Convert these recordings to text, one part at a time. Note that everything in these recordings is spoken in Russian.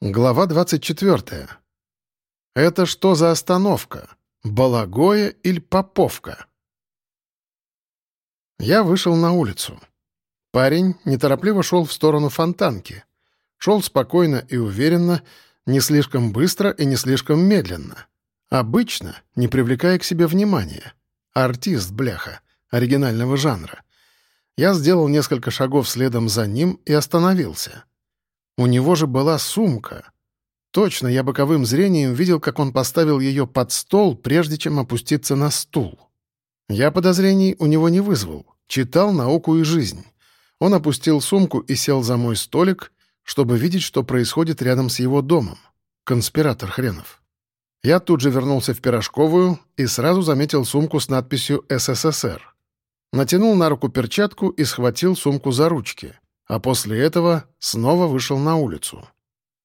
Глава 24. Это что за остановка? Балагоя или Поповка? Я вышел на улицу. Парень неторопливо шел в сторону фонтанки. Шел спокойно и уверенно, не слишком быстро и не слишком медленно. Обычно, не привлекая к себе внимания. Артист, бляха, оригинального жанра. Я сделал несколько шагов следом за ним и остановился. У него же была сумка. Точно, я боковым зрением видел, как он поставил ее под стол, прежде чем опуститься на стул. Я подозрений у него не вызвал. Читал «Науку и жизнь». Он опустил сумку и сел за мой столик, чтобы видеть, что происходит рядом с его домом. Конспиратор хренов. Я тут же вернулся в пирожковую и сразу заметил сумку с надписью «СССР». Натянул на руку перчатку и схватил сумку за ручки а после этого снова вышел на улицу.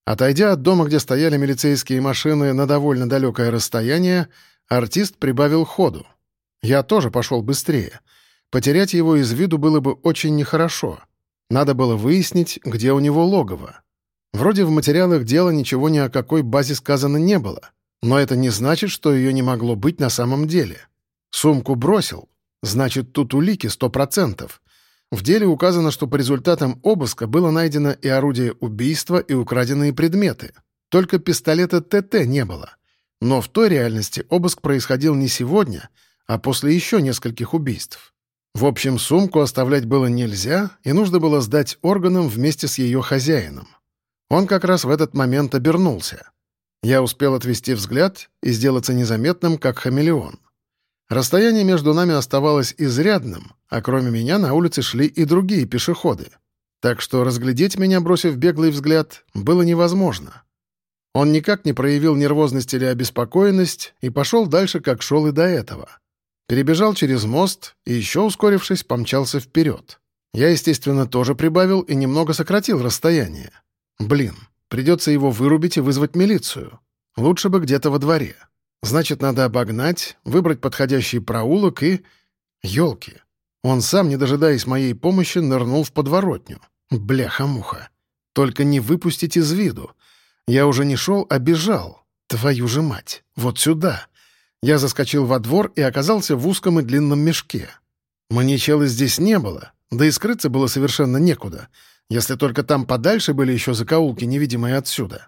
Отойдя от дома, где стояли милицейские машины на довольно далекое расстояние, артист прибавил ходу. Я тоже пошел быстрее. Потерять его из виду было бы очень нехорошо. Надо было выяснить, где у него логово. Вроде в материалах дела ничего ни о какой базе сказано не было, но это не значит, что ее не могло быть на самом деле. Сумку бросил, значит, тут улики сто процентов. В деле указано, что по результатам обыска было найдено и орудие убийства, и украденные предметы. Только пистолета ТТ не было. Но в той реальности обыск происходил не сегодня, а после еще нескольких убийств. В общем, сумку оставлять было нельзя, и нужно было сдать органам вместе с ее хозяином. Он как раз в этот момент обернулся. Я успел отвести взгляд и сделаться незаметным, как хамелеон. Расстояние между нами оставалось изрядным, а кроме меня на улице шли и другие пешеходы. Так что разглядеть меня, бросив беглый взгляд, было невозможно. Он никак не проявил нервозность или обеспокоенность и пошел дальше, как шел и до этого. Перебежал через мост и, еще ускорившись, помчался вперед. Я, естественно, тоже прибавил и немного сократил расстояние. Блин, придется его вырубить и вызвать милицию. Лучше бы где-то во дворе. Значит, надо обогнать, выбрать подходящий проулок и... Ёлки. Он сам, не дожидаясь моей помощи, нырнул в подворотню. Бляха-муха. Только не выпустить из виду. Я уже не шел, а бежал. Твою же мать. Вот сюда. Я заскочил во двор и оказался в узком и длинном мешке. Маньячелы здесь не было, да и скрыться было совершенно некуда, если только там подальше были еще закоулки, невидимые отсюда.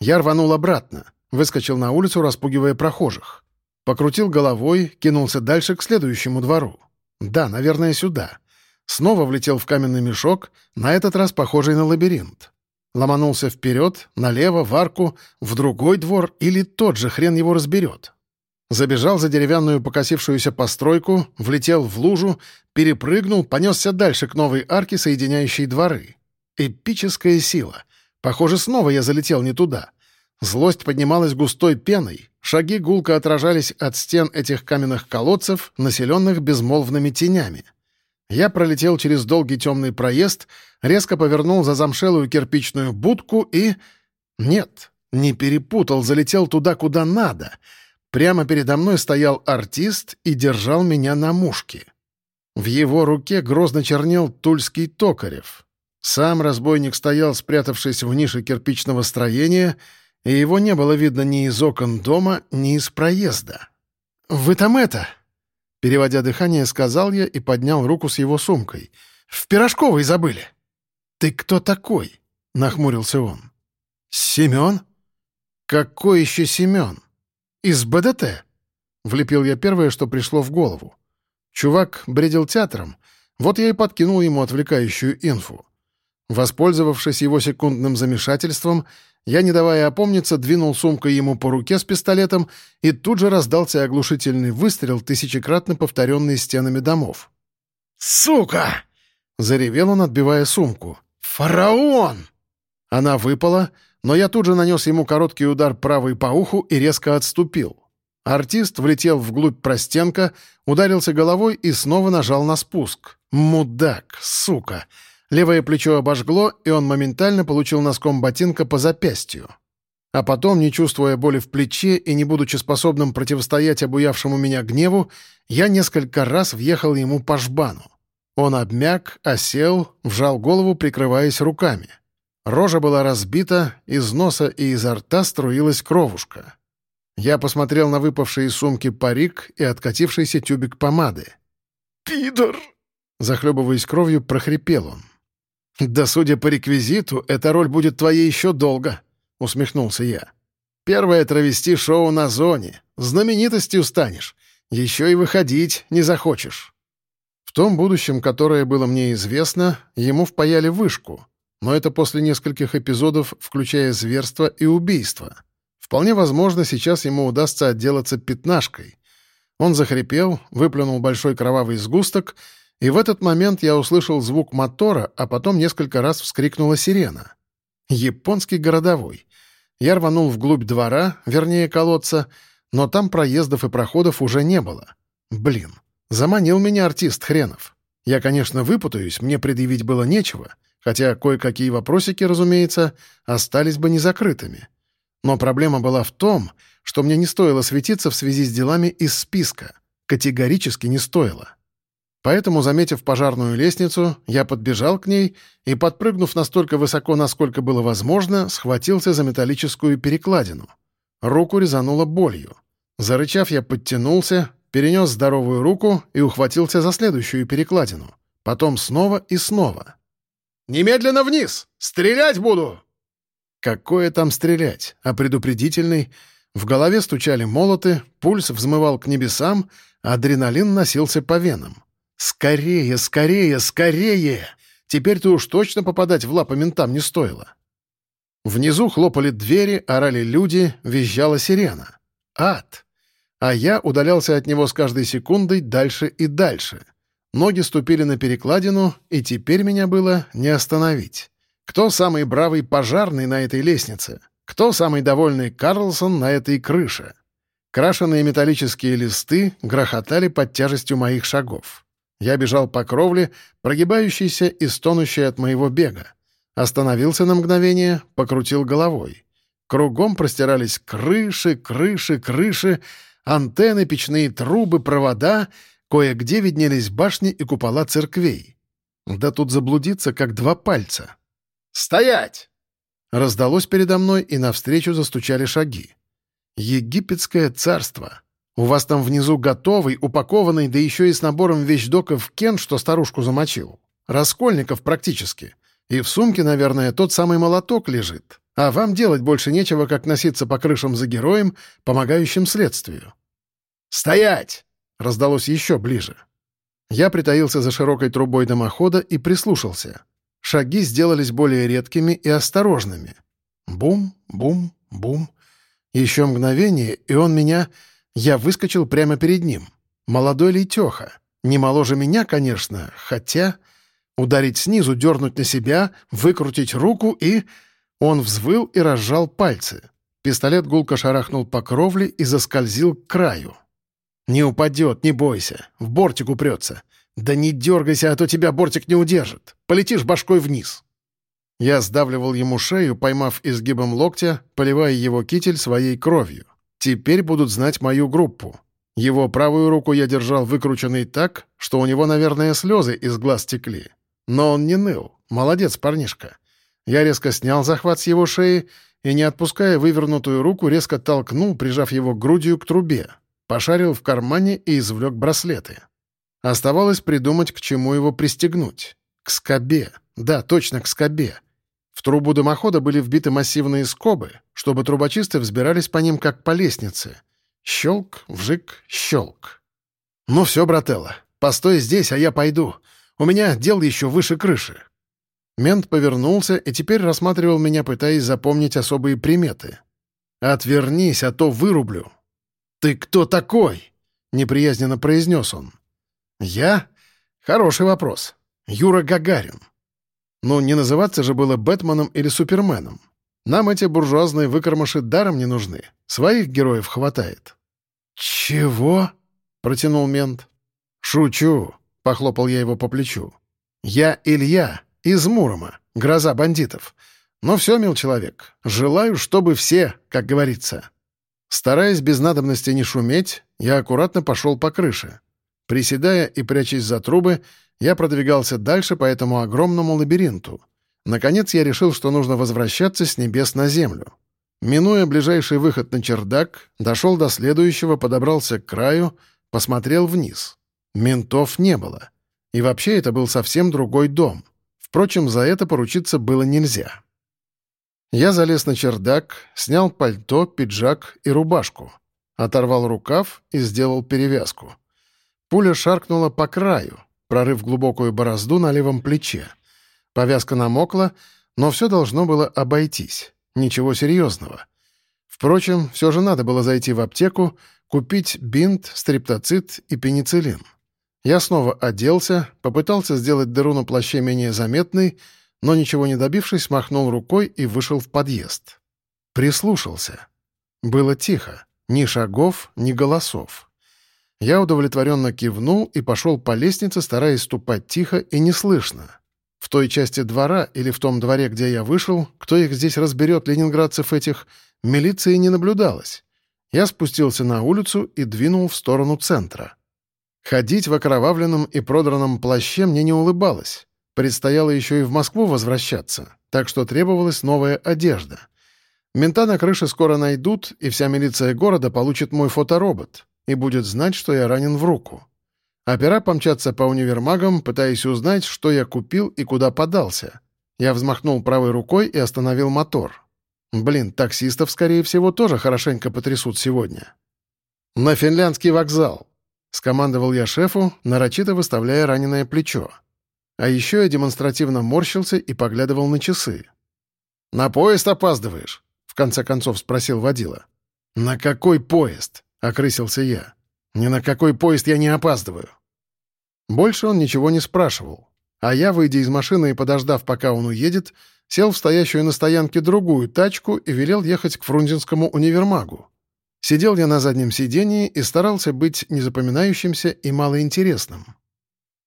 Я рванул обратно. Выскочил на улицу, распугивая прохожих. Покрутил головой, кинулся дальше к следующему двору. Да, наверное, сюда. Снова влетел в каменный мешок, на этот раз похожий на лабиринт. Ломанулся вперед, налево, в арку, в другой двор или тот же хрен его разберет. Забежал за деревянную покосившуюся постройку, влетел в лужу, перепрыгнул, понесся дальше к новой арке, соединяющей дворы. Эпическая сила. Похоже, снова я залетел не туда. Злость поднималась густой пеной, шаги гулко отражались от стен этих каменных колодцев, населенных безмолвными тенями. Я пролетел через долгий темный проезд, резко повернул за замшелую кирпичную будку и... Нет, не перепутал, залетел туда, куда надо. Прямо передо мной стоял артист и держал меня на мушке. В его руке грозно чернел тульский токарев. Сам разбойник стоял, спрятавшись в нише кирпичного строения, и его не было видно ни из окон дома, ни из проезда. «Вы там это?» Переводя дыхание, сказал я и поднял руку с его сумкой. «В пирожковой забыли». «Ты кто такой?» — нахмурился он. «Семен?» «Какой еще Семен?» «Из БДТ?» — влепил я первое, что пришло в голову. Чувак бредил театром, вот я и подкинул ему отвлекающую инфу. Воспользовавшись его секундным замешательством, я, не давая опомниться, двинул сумкой ему по руке с пистолетом, и тут же раздался оглушительный выстрел, тысячекратно повторенный стенами домов. «Сука!» — заревел он, отбивая сумку. «Фараон!» Она выпала, но я тут же нанес ему короткий удар правой по уху и резко отступил. Артист влетел вглубь простенка, ударился головой и снова нажал на спуск. «Мудак! Сука!» Левое плечо обожгло, и он моментально получил носком ботинка по запястью. А потом, не чувствуя боли в плече и не будучи способным противостоять обуявшему меня гневу, я несколько раз въехал ему по жбану. Он обмяк, осел, вжал голову, прикрываясь руками. Рожа была разбита, из носа и изо рта струилась кровушка. Я посмотрел на выпавший из сумки парик и откатившийся тюбик помады. «Пидор!» Захлебываясь кровью, прохрипел он. «Да судя по реквизиту, эта роль будет твоей еще долго», — усмехнулся я. «Первое травести-шоу на зоне. Знаменитостью станешь. Еще и выходить не захочешь». В том будущем, которое было мне известно, ему впаяли вышку, но это после нескольких эпизодов, включая зверство и убийство. Вполне возможно, сейчас ему удастся отделаться пятнашкой. Он захрипел, выплюнул большой кровавый сгусток, и в этот момент я услышал звук мотора, а потом несколько раз вскрикнула сирена. Японский городовой. Я рванул вглубь двора, вернее колодца, но там проездов и проходов уже не было. Блин, заманил меня артист хренов. Я, конечно, выпутаюсь, мне предъявить было нечего — хотя кое-какие вопросики, разумеется, остались бы незакрытыми. Но проблема была в том, что мне не стоило светиться в связи с делами из списка. Категорически не стоило. Поэтому, заметив пожарную лестницу, я подбежал к ней и, подпрыгнув настолько высоко, насколько было возможно, схватился за металлическую перекладину. Руку резануло болью. Зарычав, я подтянулся, перенес здоровую руку и ухватился за следующую перекладину. Потом снова и снова. Немедленно вниз! Стрелять буду!» Какое там стрелять? А предупредительный? В голове стучали молоты, пульс взмывал к небесам, адреналин носился по венам. «Скорее, скорее, скорее! Теперь-то уж точно попадать в лапы ментам не стоило». Внизу хлопали двери, орали люди, визжала сирена. Ад! А я удалялся от него с каждой секундой дальше и дальше — Ноги ступили на перекладину, и теперь меня было не остановить. Кто самый бравый пожарный на этой лестнице? Кто самый довольный Карлсон на этой крыше? Крашеные металлические листы грохотали под тяжестью моих шагов. Я бежал по кровле, прогибающейся и стонущей от моего бега. Остановился на мгновение, покрутил головой. Кругом простирались крыши, крыши, крыши, антенны, печные трубы, провода — Кое-где виднелись башни и купола церквей. Да тут заблудиться, как два пальца. «Стоять!» Раздалось передо мной, и навстречу застучали шаги. «Египетское царство! У вас там внизу готовый, упакованный, да еще и с набором вещдоков Кен, что старушку замочил. Раскольников практически. И в сумке, наверное, тот самый молоток лежит. А вам делать больше нечего, как носиться по крышам за героем, помогающим следствию». «Стоять!» раздалось еще ближе. Я притаился за широкой трубой дымохода и прислушался. Шаги сделались более редкими и осторожными. Бум, бум, бум. Еще мгновение, и он меня... Я выскочил прямо перед ним. Молодой Лейтеха. Не моложе меня, конечно, хотя... Ударить снизу, дернуть на себя, выкрутить руку и... Он взвыл и разжал пальцы. Пистолет гулко шарахнул по кровле и заскользил к краю. «Не упадет, не бойся. В бортик упрется. Да не дергайся, а то тебя бортик не удержит. Полетишь башкой вниз». Я сдавливал ему шею, поймав изгибом локтя, поливая его китель своей кровью. Теперь будут знать мою группу. Его правую руку я держал выкрученной так, что у него, наверное, слезы из глаз текли. Но он не ныл. Молодец, парнишка. Я резко снял захват с его шеи и, не отпуская вывернутую руку, резко толкнул, прижав его грудью к трубе. Пошарил в кармане и извлек браслеты. Оставалось придумать, к чему его пристегнуть. К скобе. Да, точно, к скобе. В трубу дымохода были вбиты массивные скобы, чтобы трубочисты взбирались по ним, как по лестнице. Щелк, вжик, щелк. «Ну все, брателло, постой здесь, а я пойду. У меня дел еще выше крыши». Мент повернулся и теперь рассматривал меня, пытаясь запомнить особые приметы. «Отвернись, а то вырублю», «Ты кто такой?» — неприязненно произнес он. «Я? Хороший вопрос. Юра Гагарин. Ну, не называться же было Бэтменом или Суперменом. Нам эти буржуазные выкормыши даром не нужны. Своих героев хватает». «Чего?» — протянул мент. «Шучу», — похлопал я его по плечу. «Я Илья, из Мурома, гроза бандитов. Но все, мил человек, желаю, чтобы все, как говорится». Стараясь без надобности не шуметь, я аккуратно пошел по крыше. Приседая и прячась за трубы, я продвигался дальше по этому огромному лабиринту. Наконец я решил, что нужно возвращаться с небес на землю. Минуя ближайший выход на чердак, дошел до следующего, подобрался к краю, посмотрел вниз. Ментов не было. И вообще это был совсем другой дом. Впрочем, за это поручиться было нельзя. Я залез на чердак, снял пальто, пиджак и рубашку. Оторвал рукав и сделал перевязку. Пуля шаркнула по краю, прорыв глубокую борозду на левом плече. Повязка намокла, но все должно было обойтись. Ничего серьезного. Впрочем, все же надо было зайти в аптеку, купить бинт, стриптоцит и пенициллин. Я снова оделся, попытался сделать дыру на плаще менее заметной, но ничего не добившись, махнул рукой и вышел в подъезд. Прислушался. Было тихо. Ни шагов, ни голосов. Я удовлетворенно кивнул и пошел по лестнице, стараясь ступать тихо и неслышно. В той части двора или в том дворе, где я вышел, кто их здесь разберет, ленинградцев этих, милиции не наблюдалось. Я спустился на улицу и двинул в сторону центра. Ходить в окровавленном и продранном плаще мне не улыбалось. Предстояло еще и в Москву возвращаться, так что требовалась новая одежда. Мента на крыше скоро найдут, и вся милиция города получит мой фоторобот и будет знать, что я ранен в руку. Опера помчатся по универмагам, пытаясь узнать, что я купил и куда подался. Я взмахнул правой рукой и остановил мотор. Блин, таксистов, скорее всего, тоже хорошенько потрясут сегодня. «На финляндский вокзал!» — скомандовал я шефу, нарочито выставляя раненое плечо. А еще я демонстративно морщился и поглядывал на часы. «На поезд опаздываешь?» — в конце концов спросил водила. «На какой поезд?» — окрысился я. «Ни на какой поезд я не опаздываю». Больше он ничего не спрашивал. А я, выйдя из машины и подождав, пока он уедет, сел в стоящую на стоянке другую тачку и велел ехать к Фрунзенскому универмагу. Сидел я на заднем сидении и старался быть незапоминающимся и малоинтересным.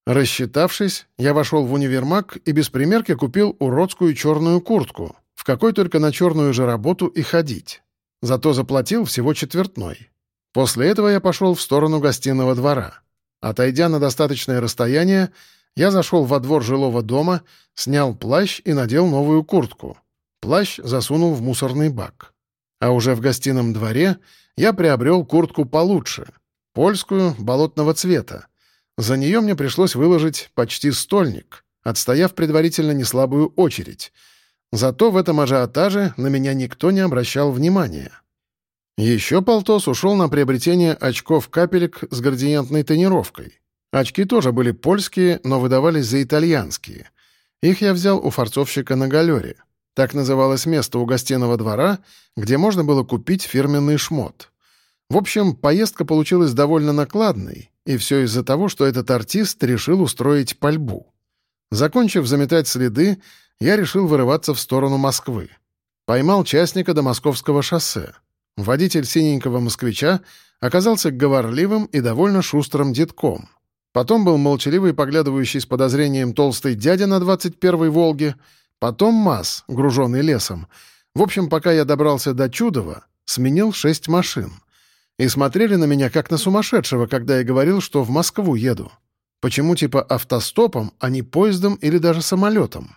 Рассчитавшись, я вошел в универмаг и без примерки купил уродскую черную куртку, в какой только на черную же работу и ходить. Зато заплатил всего четвертной. После этого я пошел в сторону гостиного двора. Отойдя на достаточное расстояние, я зашел во двор жилого дома, снял плащ и надел новую куртку. Плащ засунул в мусорный бак. А уже в гостином дворе я приобрел куртку получше, польскую, болотного цвета. За нее мне пришлось выложить почти стольник, отстояв предварительно неслабую очередь. Зато в этом ажиотаже на меня никто не обращал внимания. Еще полтос ушел на приобретение очков-капелек с градиентной тонировкой. Очки тоже были польские, но выдавались за итальянские. Их я взял у форцовщика на галере. Так называлось место у гостиного двора, где можно было купить фирменный шмот. В общем, поездка получилась довольно накладной, и все из-за того, что этот артист решил устроить пальбу. Закончив заметать следы, я решил вырываться в сторону Москвы. Поймал частника до Московского шоссе. Водитель синенького москвича оказался говорливым и довольно шустрым детком. Потом был молчаливый, поглядывающий с подозрением толстый дядя на 21-й «Волге», потом МАЗ, груженный лесом. В общем, пока я добрался до Чудова, сменил шесть машин. И смотрели на меня как на сумасшедшего, когда я говорил, что в Москву еду. Почему типа автостопом, а не поездом или даже самолетом?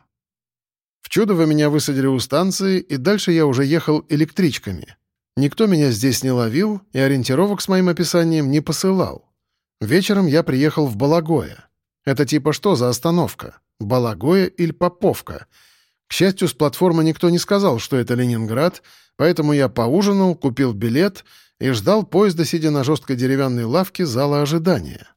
В Чудово меня высадили у станции, и дальше я уже ехал электричками — Никто меня здесь не ловил и ориентировок с моим описанием не посылал. Вечером я приехал в Балагое. Это типа что за остановка? Балагое или Поповка? К счастью, с платформы никто не сказал, что это Ленинград, поэтому я поужинал, купил билет и ждал поезда, сидя на жесткой деревянной лавке зала ожидания.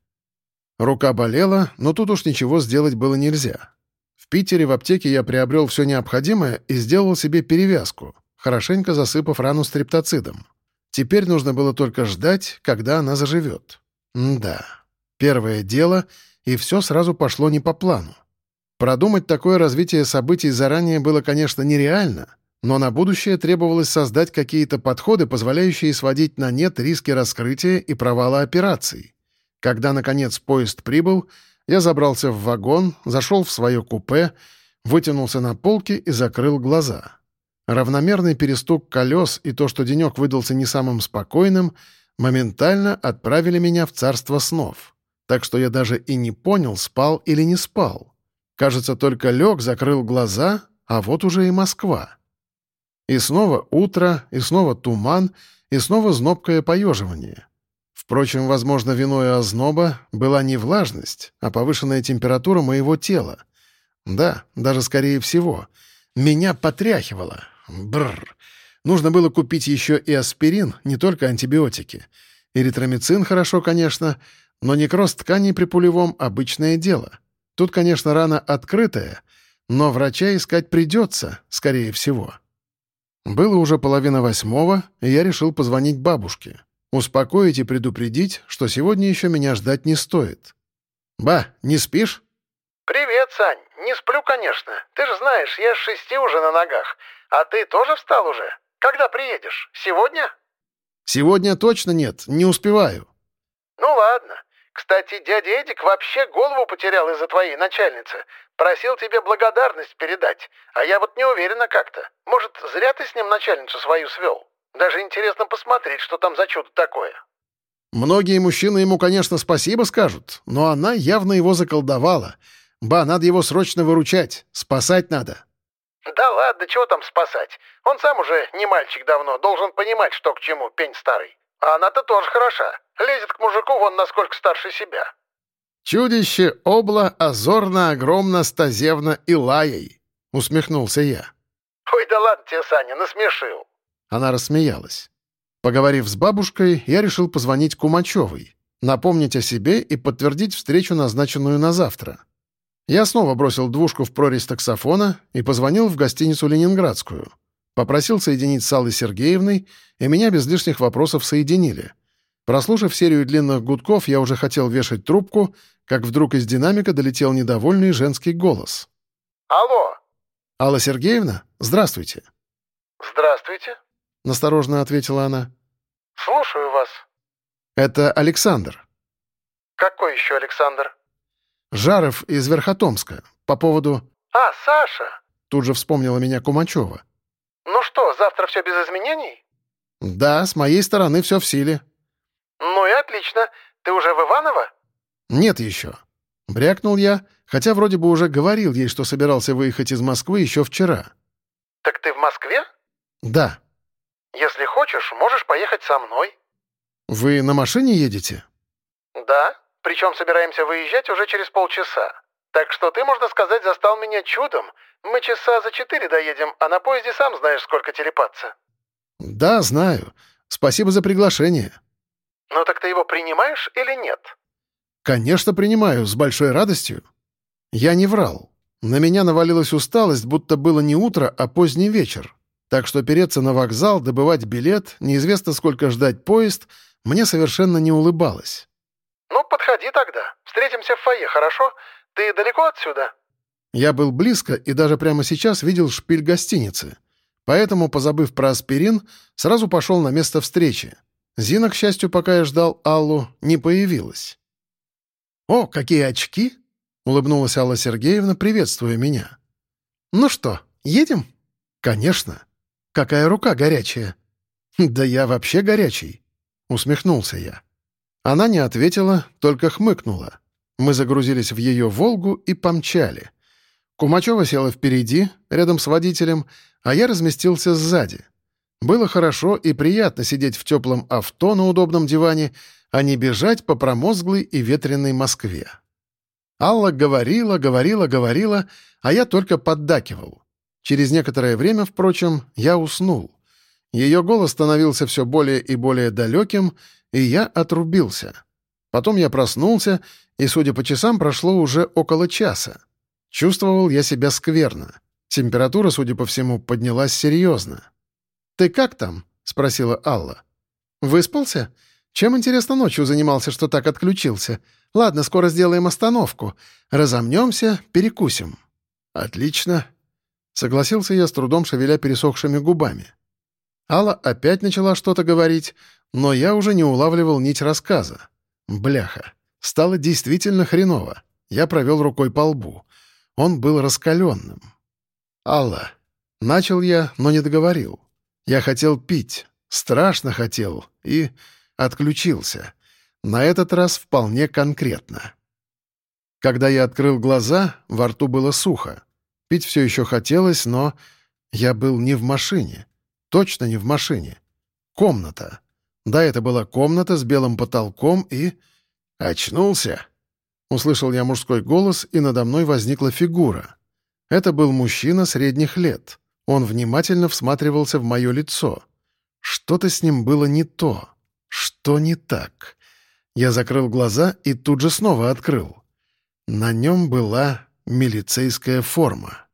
Рука болела, но тут уж ничего сделать было нельзя. В Питере в аптеке я приобрел все необходимое и сделал себе перевязку — хорошенько засыпав рану стриптоцидом. Теперь нужно было только ждать, когда она заживет. М да, первое дело, и все сразу пошло не по плану. Продумать такое развитие событий заранее было, конечно, нереально, но на будущее требовалось создать какие-то подходы, позволяющие сводить на нет риски раскрытия и провала операций. Когда, наконец, поезд прибыл, я забрался в вагон, зашел в свое купе, вытянулся на полке и закрыл глаза. Равномерный перестук колес и то, что денек выдался не самым спокойным, моментально отправили меня в царство снов. Так что я даже и не понял, спал или не спал. Кажется, только лег, закрыл глаза, а вот уже и Москва. И снова утро, и снова туман, и снова знобкое поеживание. Впрочем, возможно, виной озноба была не влажность, а повышенная температура моего тела. Да, даже скорее всего. Меня потряхивало. Бррр. Нужно было купить еще и аспирин, не только антибиотики. Эритромицин хорошо, конечно, но некроз тканей при пулевом — обычное дело. Тут, конечно, рана открытая, но врача искать придется, скорее всего. Было уже половина восьмого, и я решил позвонить бабушке. Успокоить и предупредить, что сегодня еще меня ждать не стоит. «Ба, не спишь?» «Привет, Сань. Не сплю, конечно. Ты же знаешь, я с шести уже на ногах. А ты тоже встал уже?» Когда приедешь? Сегодня?» «Сегодня точно нет, не успеваю». «Ну ладно. Кстати, дядя Эдик вообще голову потерял из-за твоей начальницы. Просил тебе благодарность передать, а я вот не уверена как-то. Может, зря ты с ним начальницу свою свел? Даже интересно посмотреть, что там за чудо такое». Многие мужчины ему, конечно, спасибо скажут, но она явно его заколдовала. Ба, надо его срочно выручать, спасать надо. «Да ладно, чего там спасать? Он сам уже не мальчик давно, должен понимать, что к чему, пень старый. А она-то тоже хороша. Лезет к мужику вон насколько старше себя». «Чудище обла озорно, огромно, стазевно и лаей», — усмехнулся я. «Ой, да ладно тебе, Саня, насмешил». Она рассмеялась. Поговорив с бабушкой, я решил позвонить Кумачевой, напомнить о себе и подтвердить встречу, назначенную на завтра. Я снова бросил двушку в прорезь таксофона и позвонил в гостиницу «Ленинградскую». Попросил соединить с Аллой Сергеевной, и меня без лишних вопросов соединили. Прослушав серию длинных гудков, я уже хотел вешать трубку, как вдруг из динамика долетел недовольный женский голос. «Алло!» «Алла Сергеевна, здравствуйте!» «Здравствуйте!» — насторожно ответила она. «Слушаю вас». «Это Александр». «Какой еще Александр?» Жаров из Верхотомска. По поводу...» «А, Саша!» Тут же вспомнила меня Кумачева. «Ну что, завтра все без изменений?» «Да, с моей стороны все в силе». «Ну и отлично. Ты уже в Иваново?» «Нет еще». Брякнул я, хотя вроде бы уже говорил ей, что собирался выехать из Москвы еще вчера. «Так ты в Москве?» «Да». «Если хочешь, можешь поехать со мной». «Вы на машине едете?» «Да». Причем собираемся выезжать уже через полчаса. Так что ты, можно сказать, застал меня чудом. Мы часа за четыре доедем, а на поезде сам знаешь, сколько телепаться». «Да, знаю. Спасибо за приглашение». «Ну так ты его принимаешь или нет?» «Конечно, принимаю, с большой радостью». Я не врал. На меня навалилась усталость, будто было не утро, а поздний вечер. Так что переться на вокзал, добывать билет, неизвестно сколько ждать поезд, мне совершенно не улыбалось. «Ну, подходи тогда. Встретимся в фойе, хорошо? Ты далеко отсюда?» Я был близко и даже прямо сейчас видел шпиль гостиницы. Поэтому, позабыв про аспирин, сразу пошел на место встречи. Зина, к счастью, пока я ждал Аллу, не появилась. «О, какие очки!» — улыбнулась Алла Сергеевна, приветствуя меня. «Ну что, едем?» «Конечно. Какая рука горячая!» «Да я вообще горячий!» — усмехнулся я. Она не ответила, только хмыкнула. Мы загрузились в ее «Волгу» и помчали. Кумачева села впереди, рядом с водителем, а я разместился сзади. Было хорошо и приятно сидеть в теплом авто на удобном диване, а не бежать по промозглой и ветреной Москве. Алла говорила, говорила, говорила, а я только поддакивал. Через некоторое время, впрочем, я уснул. Ее голос становился все более и более далеким, и я отрубился. Потом я проснулся, и, судя по часам, прошло уже около часа. Чувствовал я себя скверно. Температура, судя по всему, поднялась серьезно. «Ты как там?» — спросила Алла. «Выспался? Чем, интересно, ночью занимался, что так отключился? Ладно, скоро сделаем остановку. Разомнемся, перекусим». «Отлично», — согласился я с трудом, шевеля пересохшими губами. Алла опять начала что-то говорить, но я уже не улавливал нить рассказа. Бляха. Стало действительно хреново. Я провел рукой по лбу. Он был раскаленным. «Алла». Начал я, но не договорил. Я хотел пить. Страшно хотел. И отключился. На этот раз вполне конкретно. Когда я открыл глаза, во рту было сухо. Пить все еще хотелось, но я был не в машине. Точно не в машине. Комната. Да, это была комната с белым потолком и... «Очнулся?» Услышал я мужской голос, и надо мной возникла фигура. Это был мужчина средних лет. Он внимательно всматривался в мое лицо. Что-то с ним было не то. Что не так? Я закрыл глаза и тут же снова открыл. На нем была милицейская форма.